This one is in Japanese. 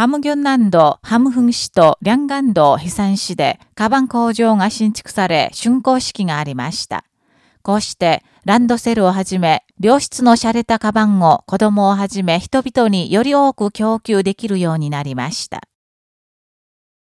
ハムギョン南道、ハムフン市とリャンガン道悲惨市で、カバン工場が新築され、竣工式がありました。こうして、ランドセルをはじめ、良質の洒落たカバンを子供をはじめ人々により多く供給できるようになりました。